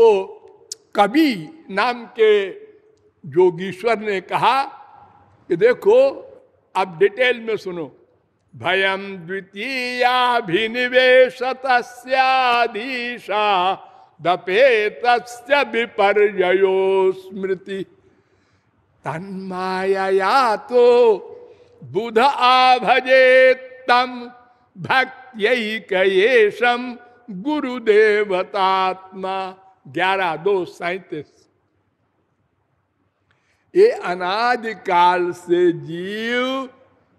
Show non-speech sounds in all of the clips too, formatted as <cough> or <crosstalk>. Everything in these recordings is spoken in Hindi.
वो कवि नाम के जोगीश्वर ने कहा कि देखो, अब डिटेल में सुनो। भयम द्वितीयाभिनिवेशतस्याधीशा दपे तस्य विपर्यो स्मृति। तन्माया तो बुध आभजे तम भक्त्यम गुरुदेवतात्मा। ग्यारह दो सैतीस। ये अनादिकाल से जीव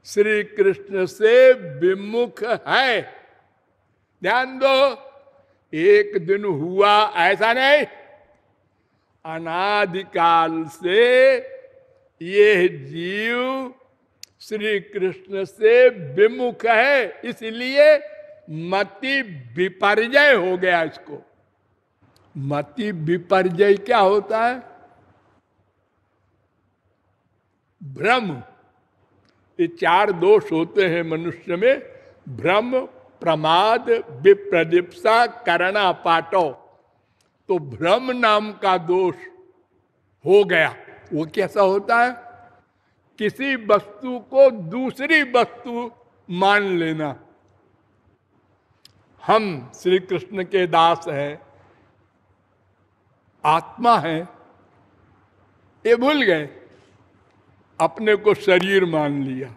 श्री कृष्ण से विमुख है। ध्यान दो, एक दिन हुआ ऐसा नहीं। अनादिकाल से ये जीव श्री कृष्ण से विमुख है, इसलिए मति विपर्जय हो गया इसको। मति विपर्जय क्या होता है? भ्रम। ये चार दोष होते हैं मनुष्य में। भ्रम, प्रमाद, विप्रदिप्सा करना पाटो तो भ्रम नाम का दोष हो गया। वो कैसा होता है? किसी वस्तु को दूसरी वस्तु मान लेना। हम श्री कृष्ण के दास हैं। आत्मा है, ये भूल गए। अपने को शरीर मान लिया।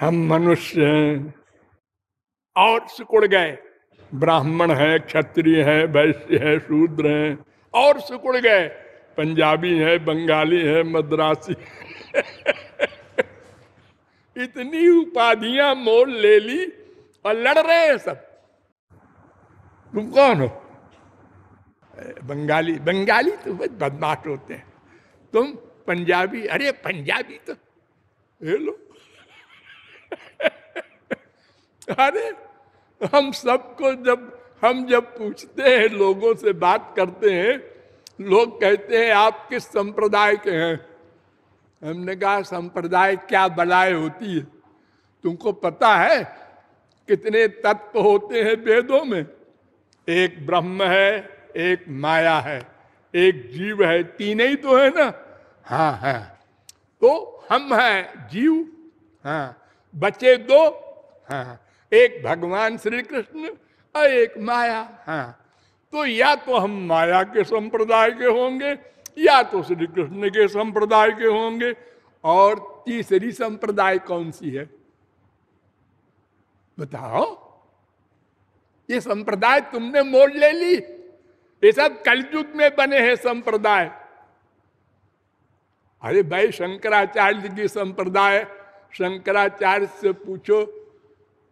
हम मनुष्य हैं, और सिकुड़ गए। ब्राह्मण है, क्षत्रिय है, वैश्य है, शूद्र है, और सिकुड़ गए। पंजाबी है, बंगाली है, मद्रासी <laughs> इतनी उपाधियाँ मोल ले ली और लड़ रहे हैं सब। तुम कौन हो? बंगाली बंगाली तो बदमाश होते हैं। तुम पंजाबी, अरे पंजाबी तो लो। <laughs> अरे, हम सबको जब, हम जब पूछते हैं, लोगों से बात करते हैं, लोग कहते हैं, आप किस संप्रदाय के हैं? हमने कहा, संप्रदाय क्या बलाय होती है? तुमको पता है कितने तत्व होते हैं वेदों में? एक ब्रह्म है एक माया है, एक जीव है, तीन ही तो है ना? हाँ हाँ। तो हम हैं जीव हाँ। बचे दो हाँ। एक भगवान श्री कृष्ण और एक माया हाँ। तो या तो हम माया के संप्रदाय के होंगे, या तो श्री कृष्ण के संप्रदाय के होंगे। और तीसरी संप्रदाय कौन सी है? बताओ। ये संप्रदाय तुमने मोड़ ले ली। ये सब कलयुग में बने हैं संप्रदाय। अरे भाई, शंकराचार्य की संप्रदाय, शंकराचार्य से पूछो,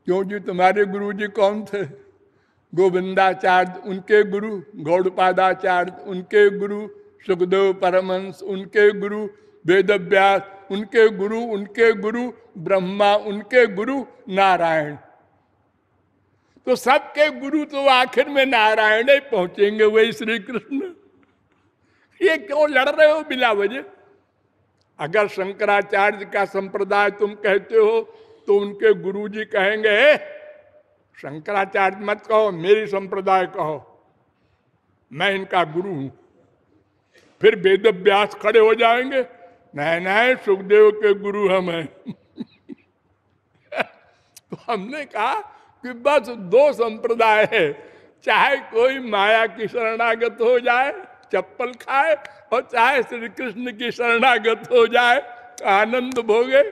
क्यों जी तुम्हारे गुरु जी कौन थे? गोविंदाचार्य उनके गुरु, गौड़पादाचार्य उनके गुरु, सुखदेव परमंश उनके गुरु वेद व्यास उनके गुरु उनके गुरु, ब्रह्मा उनके गुरु, नारायण। तो सबके गुरु तो आखिर में नारायण ही पहुँचेंगे वही श्री कृष्ण ये क्यों लड़ रहे हो बिना वजह अगर शंकराचार्य का संप्रदाय तुम कहते हो तो उनके गुरुजी कहेंगे शंकराचार्य मत कहो, मेरी संप्रदाय कहो। मैं इनका गुरु हूँ। फिर वेद व्यास खड़े हो जाएँगे नहीं नहीं सुखदेव के गुरु हम हैं। <laughs> तो हमने कहा कि बस दो संप्रदाय है। चाहे कोई माया की शरणागत हो जाए, चप्पल खाए और चाहे श्री कृष्ण की शरणागत हो जाए आनंद भोगे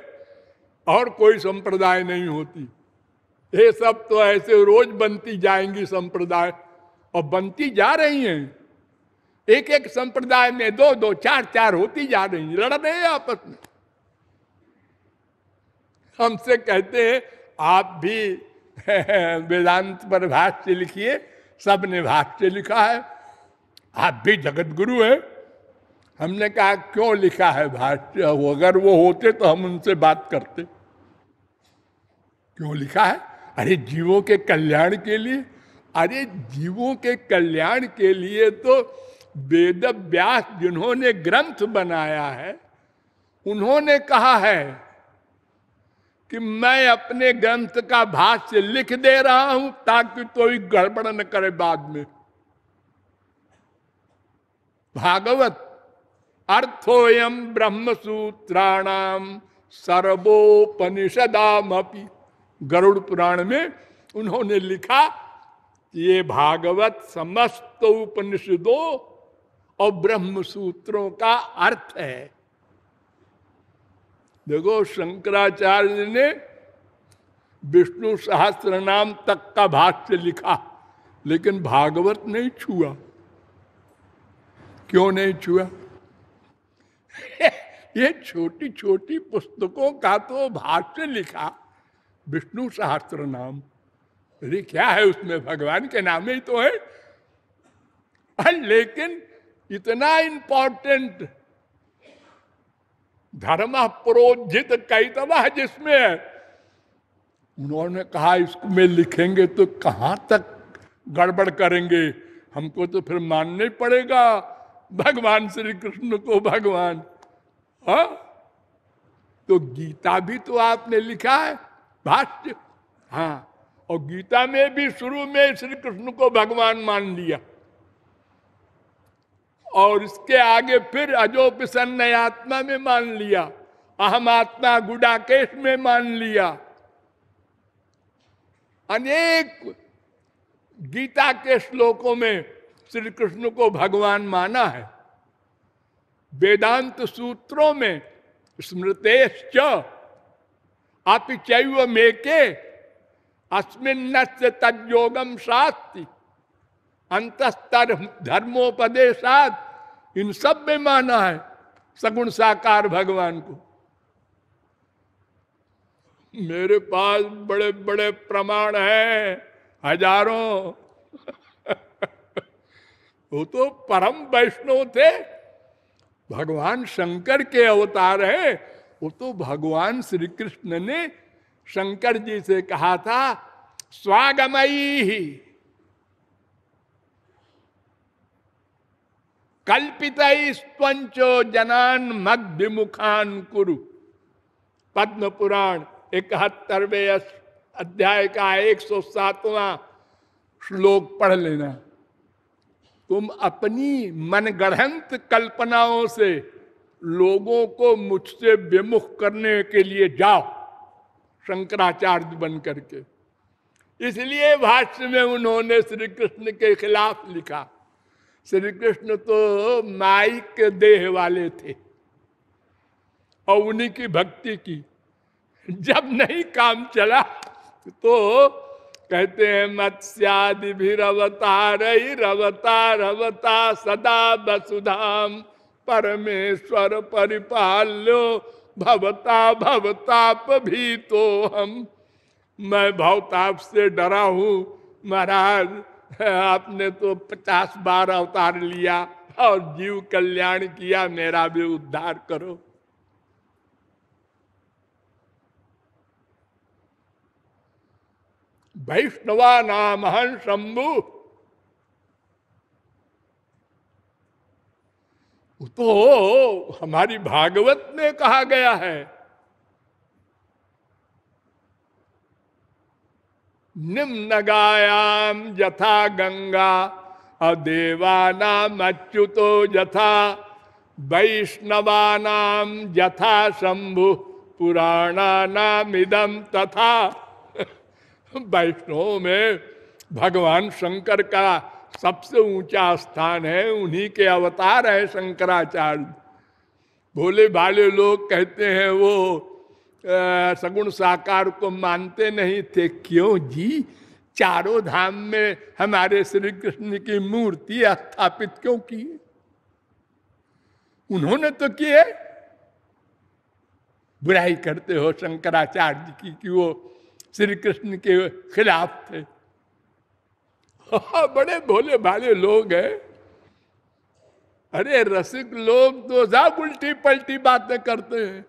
और कोई संप्रदाय नहीं होती। ये सब तो ऐसे रोज बनती जाएँगी संप्रदाय और बनती जा रही हैं। एक एक संप्रदाय में दो दो, चार चार होती जा रही लड़ रहे हैं आपस में। हमसे कहते हैं, आप भी <laughs> वेदांत पर भाष्य लिखिए, सबने भाष्य लिखा है। आप भी जगत गुरु है। हमने कहा, क्यों लिखा है भाष्य? अगर वो होते तो हम उनसे बात करते। क्यों लिखा है? अरे, जीवों के कल्याण के लिए। अरे, जीवों के कल्याण के लिए तो वेद व्यास जिन्होंने ग्रंथ बनाया है, उन्होंने कहा है कि मैं अपने ग्रंथ का भाष्य लिख दे रहा हूँ ताकि कोई तो गड़बड़ न करे बाद में। भागवत अर्थोयम ब्रह्म सूत्राणाम सर्वोपनिषदाम गरुड़ पुराण में उन्होंने लिखा ये भागवत समस्त उपनिषदों और ब्रह्म सूत्रों का अर्थ है। देखो शंकराचार्य ने विष्णु सहस्त्र नाम तक का भाष्य लिखा, लेकिन भागवत नहीं छुआ। क्यों नहीं छुआ? <laughs> ये छोटी छोटी पुस्तकों का तो भाष्य लिखा, विष्णु सहस्त्र नाम अरे, क्या है उसमें? भगवान के नाम ही तो है। लेकिन इतना इंपॉर्टेंट धर्म प्रोजित कैतवा जिसमें उन्होंने कहा, इसको में लिखेंगे तो कहाँ तक गड़बड़ करेंगे? हमको तो फिर मानना ही पड़ेगा। भगवान श्री कृष्ण को भगवान। हा? तो गीता भी तो आपने लिखा है, भाष्य। हाँ और गीता में भी शुरू में श्री कृष्ण को भगवान मान लिया। और इसके आगे फिर अजो प्रसन्न आत्मा में मान लिया अहम आत्मा गुडाकेश में मान लिया। अनेक गीता के श्लोकों में श्री कृष्ण को भगवान माना है। वेदांत सूत्रों में स्मृतेश्च अपिचैव मेके अस्मिन तजोगम शास्ति। अंतस्तर धर्मोपदेशात इन सब में माना है सगुण साकार भगवान को। मेरे पास बड़े बड़े प्रमाण हैं, हज़ारों। वो तो परम वैष्णव थे। भगवान शंकर के अवतार है, वो तो भगवान श्री कृष्ण ने शंकर जी से कहा था, स्वागमयी। कल्पित स्वंचो जनान मध्य मुखान कुरु। पद्म पुराण इकहत्तरवे अध्याय का एक सौ सातवां श्लोक पढ़ लेना। तुम अपनी मनगढ़ंत कल्पनाओं से लोगों को मुझसे विमुख करने के लिए जाओ, शंकराचार्य बन करके। इसलिए भाष्य में उन्होंने श्री कृष्ण के खिलाफ लिखा। श्री कृष्ण तो माइक देह वाले थे और उन्हीं की भक्ति की। जब नहीं काम चला तो कहते हैं, मत्स्यादि भी रवतार रवता रवता सदा वसुधाम, परमेश्वर परिपाल्यो, भवता भवताप भी तो हम मैं भवताप से डरा हूँ, महाराज आपने तो पचास बार अवतार लिया और जीव कल्याण किया, मेरा भी उद्धार करो। वैष्णवा नाम हन शंभु। तो हमारी भागवत में कहा गया है निम्न गायाम यथा गंगा अदेवानाम अच्युतो यथा वैष्णवानाम यथा शंभु पुराणानाम इदम तथा। वैष्णव में भगवान शंकर का सबसे ऊँचा स्थान है, उन्हीं के अवतार है शंकराचार्य। भोले भाले लोग कहते हैं वो सगुण साकार को मानते नहीं थे। क्यों जी? चारों धाम में हमारे श्री कृष्ण की मूर्ति स्थापित क्यों की? उन्होंने तो किए बुराई करते हो शंकराचार्य जी की कि वो श्री कृष्ण के खिलाफ थे। बड़े भोले भाले लोग हैं। अरे रसिक लोग तो सब उल्टी पलटी बातें करते हैं।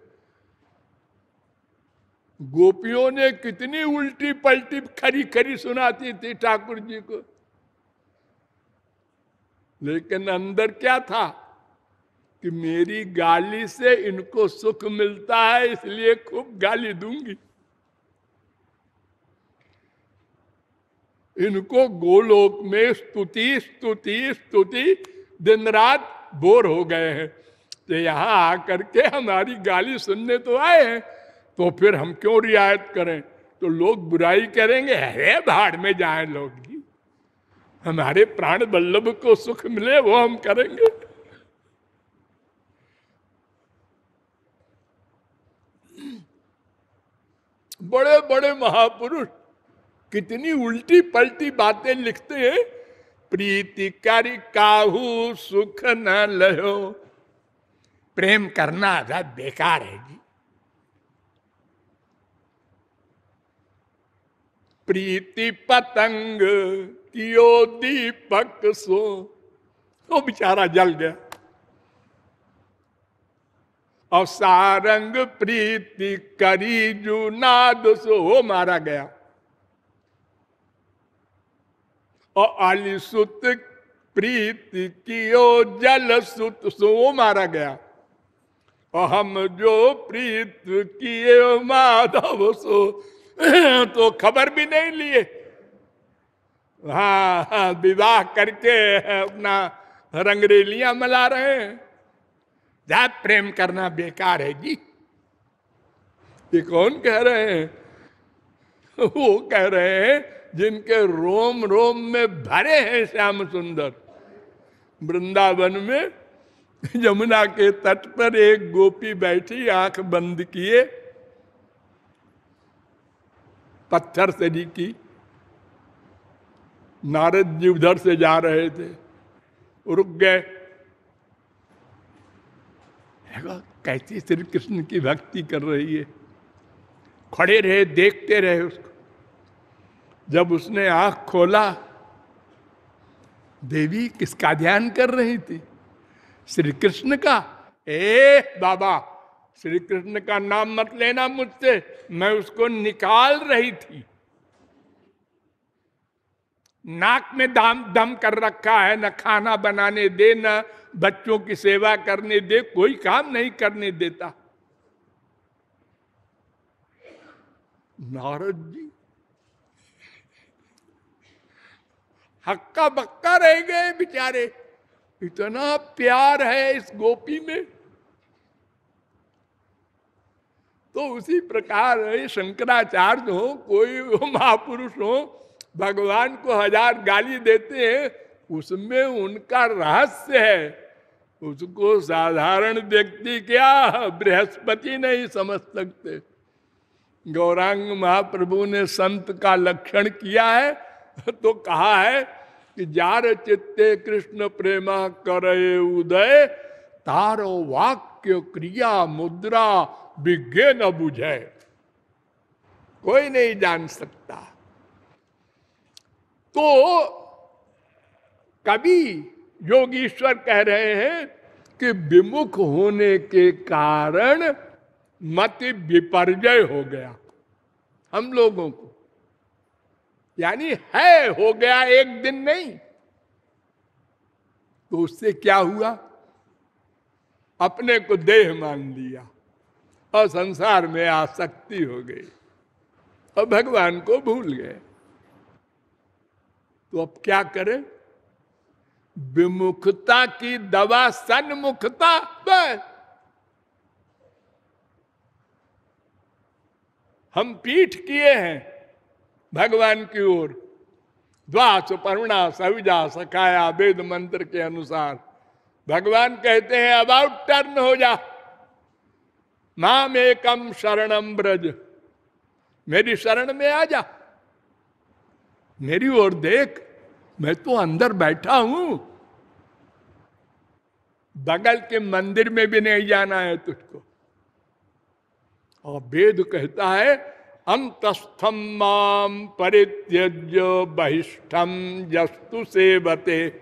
गोपियों ने कितनी उल्टी पलटी खरी खरी सुनाती थी ठाकुर जी को। लेकिन अंदर क्या था कि मेरी गाली से इनको सुख मिलता है, इसलिए खूब गाली दूँगी। इनको गोलोक में स्तुति स्तुति स्तुति दिन रात बोर हो गए हैं। तो यहाँ आकर के हमारी गाली सुनने तो आए हैं तो फिर हम क्यों रियायत करें? तो लोग बुराई करेंगे अरे भाड़ में जाए लोग जी। हमारे प्राण बल्लभ को सुख मिले, वो हम करेंगे। बड़े बड़े महापुरुष कितनी उल्टी पलटी बातें लिखते हैं। प्रीति कर काहू, सुख न लो प्रेम करना आधा बेकार है जी। प्रीति पतंग कियो दीपक सो। वो बेचारा जल गया। और सारंग प्रीति करी जू नाद सो, वो मारा गया। और आली सुत प्रीति कियो जल सुत सो, वो मारा गया। और हम जो प्रीत किए माधव सो तो खबर भी नहीं लिए। हाँ, हाँ विवाह करके अपना रंगरेलियाँ मला रहे हैं। जा प्रेम करना बेकार है जी। ये कौन कह रहे हैं? वो कह रहे हैं जिनके रोम रोम में भरे हैं श्याम सुंदर। वृंदावन में यमुना के तट पर एक गोपी बैठी आँख बंद किए पत्थर से की नारद जी उधर से जा रहे थे। रुक गए। कैसी श्री कृष्ण की भक्ति कर रही है? खड़े रहे, देखते रहे उसको। जब उसने आँख खोला, देवी किसका ध्यान कर रही थी? श्री कृष्ण का। ए बाबा श्री कृष्ण का नाम मत लेना मुझसे, मैं उसको निकाल रही थी। नाक में दाम, दम कर रखा है, न खाना बनाने दे, न बच्चों की सेवा करने दे, कोई काम नहीं करने देता। नारद जी, हक्का बक्का रह गए बेचारे। इतना प्यार है इस गोपी में। तो उसी प्रकार शंकराचार्य हो, कोई महापुरुष हो, भगवान को हज़ार गाली देते हैं, उसमें उनका रहस्य है। उसको साधारण व्यक्ति क्या बृहस्पति नहीं समझ सकते। गौरांग महाप्रभु ने संत का लक्षण किया है तो कहा है कि जार चित्ते कृष्ण प्रेमा करे उदय, तारो वाक्य क्रिया मुद्रा विज्ञ न बुझे। कोई नहीं जान सकता। तो कभी योगीश्वर कह रहे हैं कि विमुख होने के कारण मत विपर्जय हो गया। हम लोगों को। यानी है, हो गया एक दिन नहीं। तो उससे क्या हुआ? अपने को देह मान लिया। और संसार में आसक्ति हो गई। और भगवान को भूल गए। तो अब क्या करें? विमुखता की दवा सन्मुखता बस हम पीठ किए हैं भगवान की ओर। द्वास, परुणा, सविजा सकाया वेद मंत्र के अनुसार। भगवान कहते हैं अबाउट टर्न हो जा। माम एकम शरणम ब्रज मेरी शरण में आ जा। मेरी ओर देख, मैं तो अंदर बैठा हूँ। बगल के मंदिर में भी नहीं जाना है तुझको। और वेद कहता है अंतस्थम माम परित्यज बहिष्ठम जस्तु सेवते।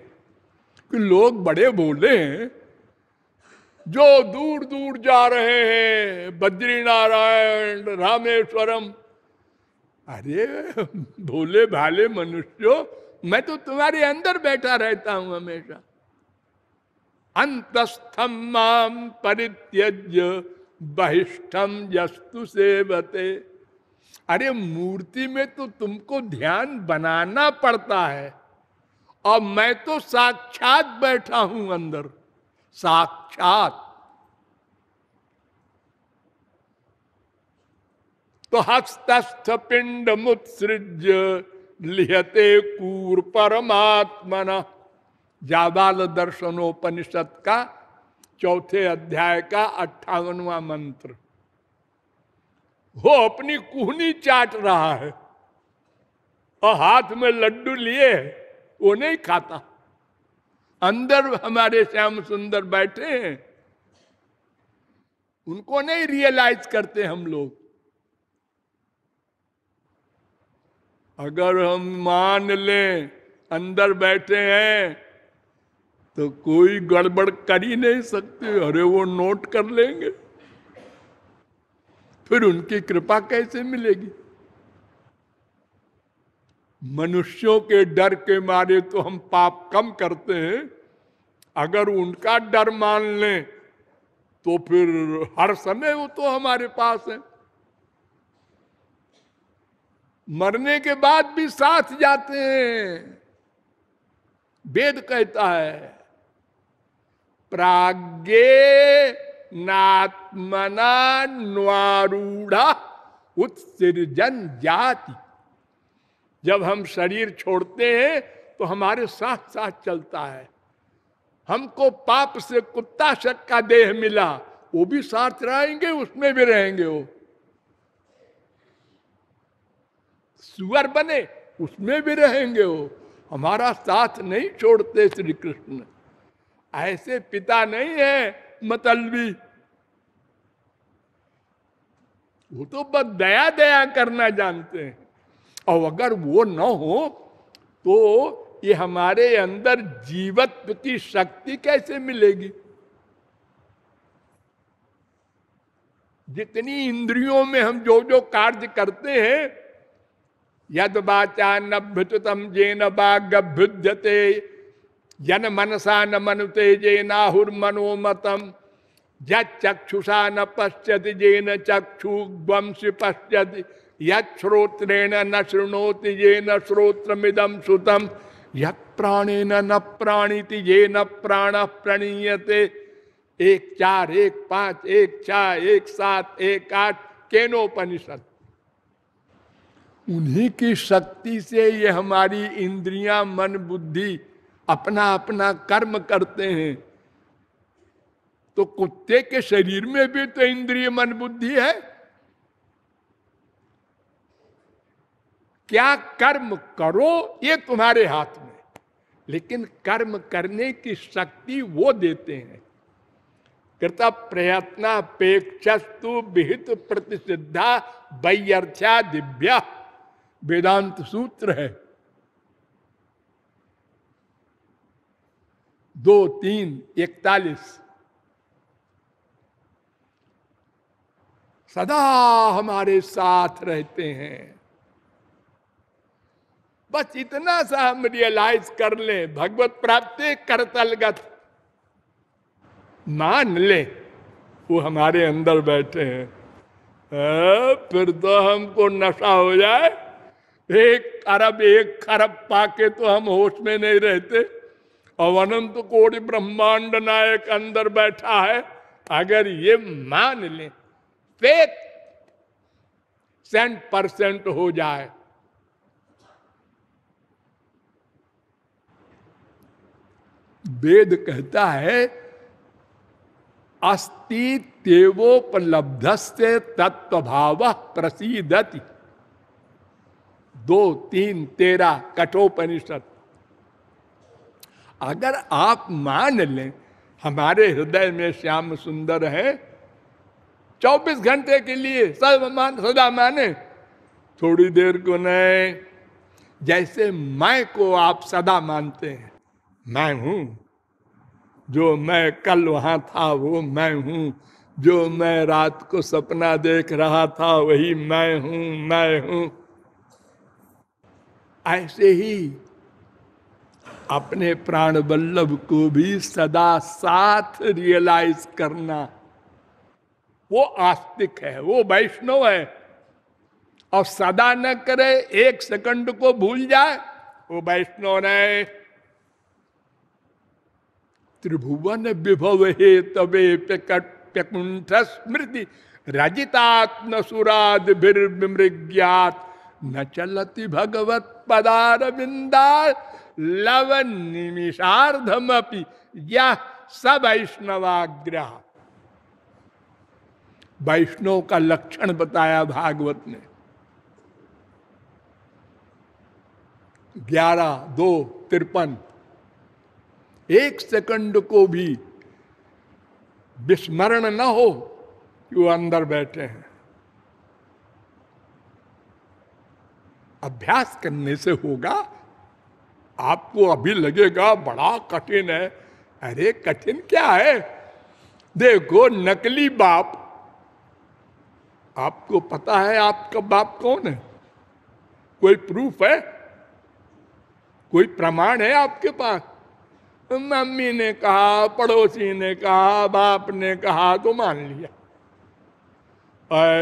लोग बड़े बोले हैं। जो दूर दूर जा रहे हैं बद्री नारायण रामेश्वरम। अरे, भोले भाले मनुष्य, मैं तो तुम्हारे अंदर बैठा रहता हूँ हमेशा। अंतस्थम माम परित्यज बहिष्ठम जस्तु सेवते। अरे, मूर्ति में तो तुमको ध्यान बनाना पड़ता है। और मैं तो साक्षात बैठा हूँ अंदर। साक्षात। तो हस्तस्थ पिंड मुत्सृज लिहते कूर परमात्मन। जाबाल दर्शनोपनिषद का चौथे अध्याय का अट्ठावनवा मंत्र। वो अपनी कुहनी चाट रहा है और हाथ में लड्डू लिए, वो नहीं खाता। अंदर हमारे श्याम सुंदर बैठे हैं। उनको नहीं रियलाइज़ करते हम लोग। अगर हम मान लें, अंदर बैठे हैं तो कोई गड़बड़ कर ही नहीं सकते। अरे वो नोट कर लेंगे। फिर उनकी कृपा कैसे मिलेगी? मनुष्यों के डर के मारे तो हम पाप कम करते हैं। अगर उनका डर मान लें तो फिर हर समय वो तो हमारे पास है। मरने के बाद भी साथ जाते हैं। वेद कहता है प्राग्ञे नात्मना न्वारूढ़ा उत्सृजन जाति जब हम शरीर छोड़ते हैं तो हमारे साथ साथ चलता है। हमको पाप से कुत्ता शक का देह मिला, वो भी साथ रहेंगे, उसमें भी रहेंगे वो। सुअर बने, उसमें भी रहेंगे वो। हमारा साथ नहीं छोड़ते श्री कृष्ण ऐसे पिता नहीं है, मतलबी। वो तो बस दया दया करना जानते हैं। और अगर वो न हो तो ये हमारे अंदर जीवत्व की शक्ति कैसे मिलेगी? जितनी इंद्रियों में हम जो जो कार्य करते हैं, यद बाचा नभ्युतम जेन बागभ्युद्यते जन मनसा न मनुते जे नाहुर मनोमतम चक्षुषा न पश्यति जेन वंश पश्यति। योत्रेण न शृणोति ये न श्रोत्रमिदम सुतम। यणेन न प्राणीति ये न प्राण प्रणीयते। एक चार, एक पाँच, एक चार एक सात, एक आठ, केनोपनिषद। उन्हीं की शक्ति से ये हमारी इंद्रियाँ, मन, बुद्धि अपना अपना कर्म करते हैं। तो कुत्ते के शरीर में भी तो इंद्रिय, मन, बुद्धि है। क्या कर्म करो ये तुम्हारे हाथ में। लेकिन कर्म करने की शक्ति वो देते हैं। कृत प्रयत्नापेक्षस्तु विहित प्रतिसिद्धा वैर्थ्या दिव्या। वेदांत सूत्र है। दो, तीन, इकतालीस। सदा हमारे साथ रहते हैं। बस इतना सा हम रियलाइज़ कर ले भगवत प्राप्ति करतलगत। मान ले वो हमारे अंदर बैठे हैं। आ, फिर तो हमको नशा हो जाए। एक अरब एक खरब पाके तो हम होश में नहीं रहते। और अनंत कोटि ब्रह्मांड नायक अंदर बैठा है। अगर ये मान ले सेंट परसेंट हो जाए। वेद कहता है, अस्ति तेवोपलब्ध से तत्वभाव प्रसिदति। दो, तीन तेरह कठोपनिषद। अगर आप मान लें, हमारे हृदय में श्याम सुंदर है 24 घंटे के लिए सब मान सदा माने, थोड़ी देर को नहीं, जैसे मैं को आप सदा मानते हैं। मैं हूँ। जो मैं कल वहाँ था, वो मैं हूँ। जो मैं रात को सपना देख रहा था, वही मैं हूँ मैं हूँ। ऐसे ही अपने प्राण बल्लभ को भी सदा साथ रियलाइज़ करना, वो आस्तिक है, वो वैष्णव है। और सदा न करे, एक सेकंड को भूल जाए, वो वैष्णव नहीं। त्रिभुवन विभव हे तबे प्यकुंठ स्मृति रजितात्म सुराद विमृज्ञात न चलती भगवत पदार बिंदा लव निमिषार्धमपि यह सब वैष्णवाग्रह। वैष्णव का लक्षण बताया भागवत ने। ग्यारह, दो, तिरपन। एक सेकंड को भी विस्मरण न हो कि वो अंदर बैठे हैं। अभ्यास करने से होगा, आपको अभी लगेगा बड़ा कठिन है। अरे कठिन क्या है? देखो, नकली बाप, आपको पता है आपका बाप कौन है? कोई प्रूफ है? कोई प्रमाण है आपके पास? मम्मी ने कहा, पड़ोसी ने कहा, बाप ने कहा तो मान लिया।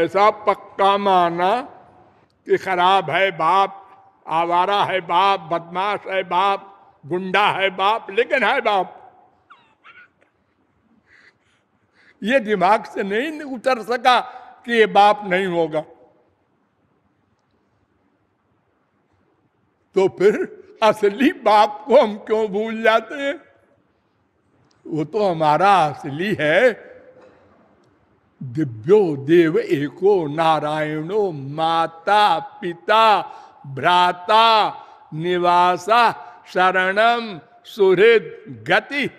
ऐसा पक्का माना कि खराब है बाप, आवारा है बाप, बदमाश है बाप, गुंडा है बाप, लेकिन है बाप। ये दिमाग से नहीं उतर सका कि ये बाप नहीं होगा। तो फिर असली बाप को हम क्यों भूल जाते हैं? वो तो हमारा असली है। दिव्यो देव एको नारायणो माता पिता भ्राता निवासा शरणम सुहृद गति।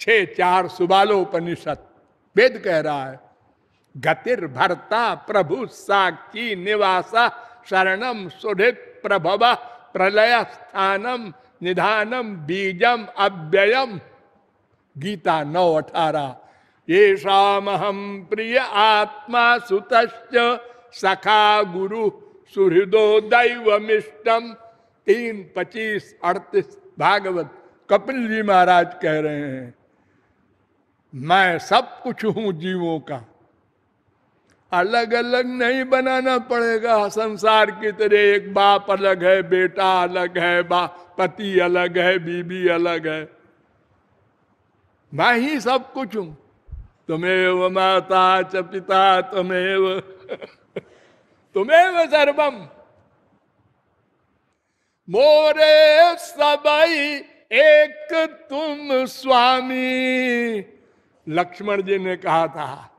छे चार सुबालोपनिषद वेद कह रहा है। गतिर भरता प्रभु साक्षी निवासा शरणम सुहृद प्रभव। प्रलय स्थानम, निधानम, बीजम, अव्ययम। गीता नौ अठारह। ये शाम हम प्रिय आत्मा सुत सखा गुरु सुहृदो दैवमिष्टम तीन, पच्चीस, अड़तीस, भागवत, कपिल जी महाराज कह रहे हैं, मैं सब कुछ हूँ जीवों का। अलग अलग नहीं बनाना पड़ेगा। संसार की तरह एक बाप अलग है, बेटा अलग है, बा, पति अलग है, बीबी अलग है। मैं ही सब कुछ हूँ। तुम्हें माता च पिता तुम्हें <laughs> तुम्हें सर्वम। मोरे सबई एक तुम स्वामी। लक्ष्मण जी ने कहा था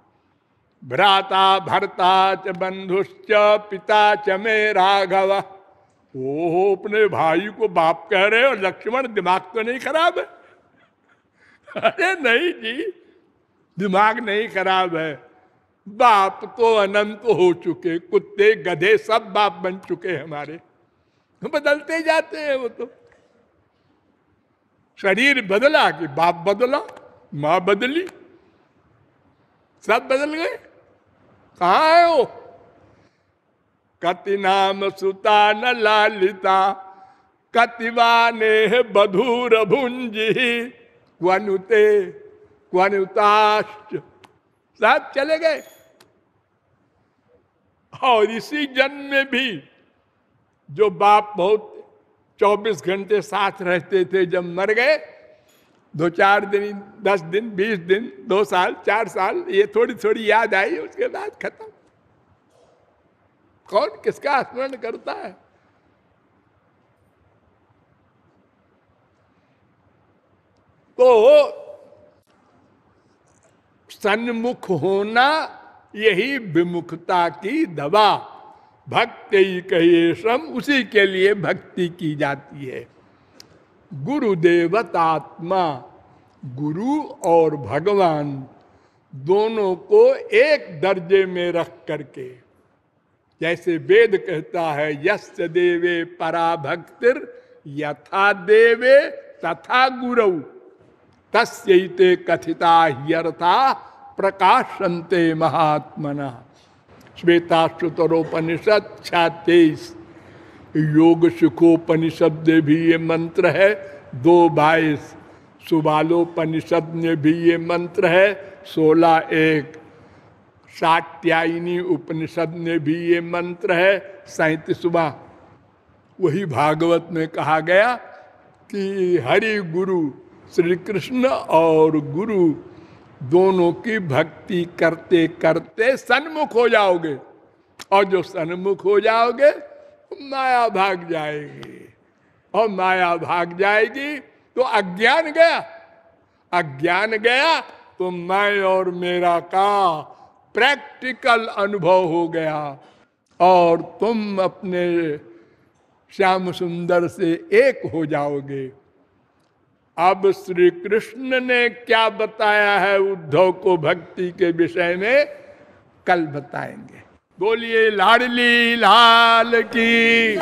भ्राता, भरता च बंधुश्च पिता च मे राघव। ओहो, अपने भाई को बाप कह रहे हो लक्ष्मण दिमाग तो नहीं खराब है। अरे नहीं जी, दिमाग नहीं खराब है। बाप तो अनंत हो चुके, कुत्ते, गधे सब बाप बन चुके हमारे। बदलते जाते हैं वो तो। शरीर बदला कि बाप बदला, माँ बदली, सब बदल गए। कहा है वो कति नाम सुता न लालिता कतिवा ने बधूर भुंजी क्वनुते क्वनुताश्च सब चले गए। और इसी जन्म में भी जो बाप बहुत 24 घंटे साथ रहते थे जब मर गए दो चार दिन, दस दिन, बीस दिन, दो साल, चार साल, ये थोड़ी थोड़ी याद आई, उसके बाद खत्म। कौन किसका स्मरण करता है? तो सन्मुख होना यही विमुखता की दवा। भक्ति श्रम, उसी के लिए भक्ति की जाती है। गुरुदेवतात्मा गुरु और भगवान दोनों को एक दर्जे में रख करके, जैसे वेद कहता है यश देवे परा भक्तिर यथा देवे तथा गुरु। तस्ते कथिता ह्यर्था प्रकाशंते महात्मना। श्वेताश्रुतरोपनिषद छातेईस योग सुखोपनिषद भी ये मंत्र है, दो बाईस। सुबालोपनिषद में भी ये मंत्र है। सोलह एक। सात्यायनी उपनिषद में भी ये मंत्र है। सैतीसवा वही भागवत में कहा गया कि हरि गुरु श्री कृष्ण और गुरु दोनों की भक्ति करते करते सन्मुख हो जाओगे। और जो सन्मुख हो जाओगे, माया भाग जाएगी। और माया भाग जाएगी तो अज्ञान गया। अज्ञान गया तो मैं और मेरा का प्रैक्टिकल अनुभव हो गया। और तुम अपने श्याम सुंदर से एक हो जाओगे। अब श्री कृष्ण ने क्या बताया है उद्धव को भक्ति के विषय में, कल बताएँगे। बोलिए, लाडली लाल की